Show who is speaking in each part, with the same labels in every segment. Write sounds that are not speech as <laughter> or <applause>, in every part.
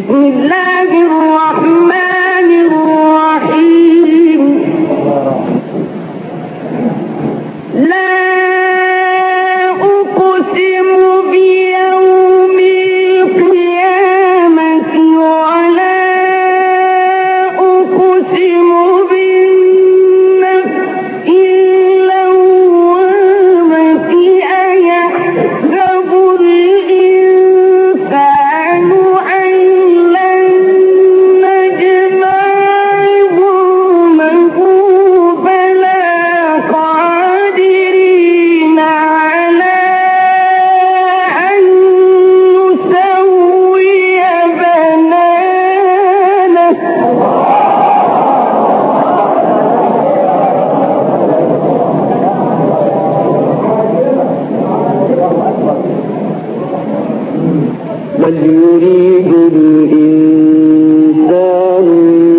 Speaker 1: بسم الله بل يريد الإنسان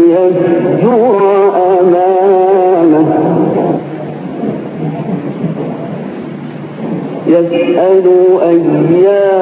Speaker 1: يفجر أمامه. يسأل أيام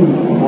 Speaker 1: Amen.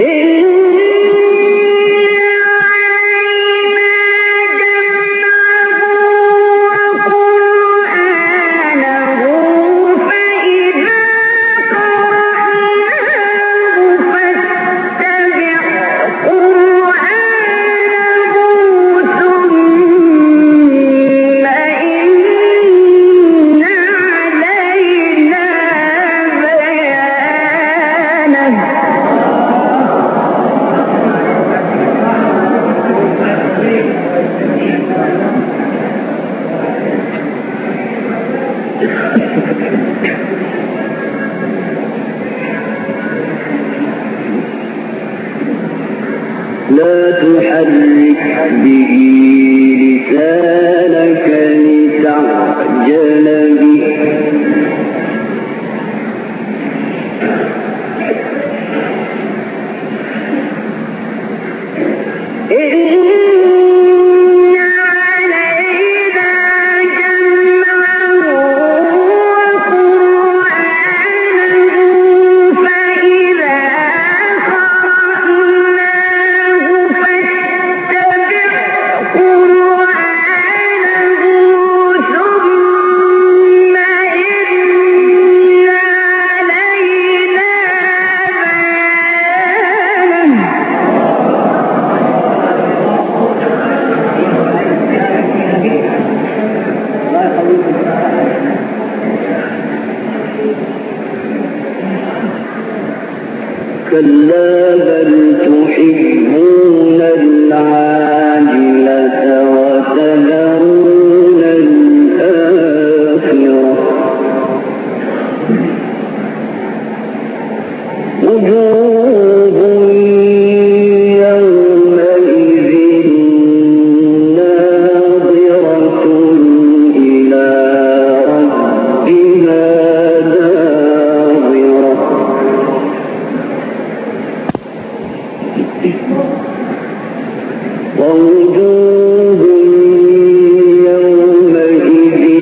Speaker 1: He <laughs> لا تحرك به لسانك لتعجل كلا بل تحبون.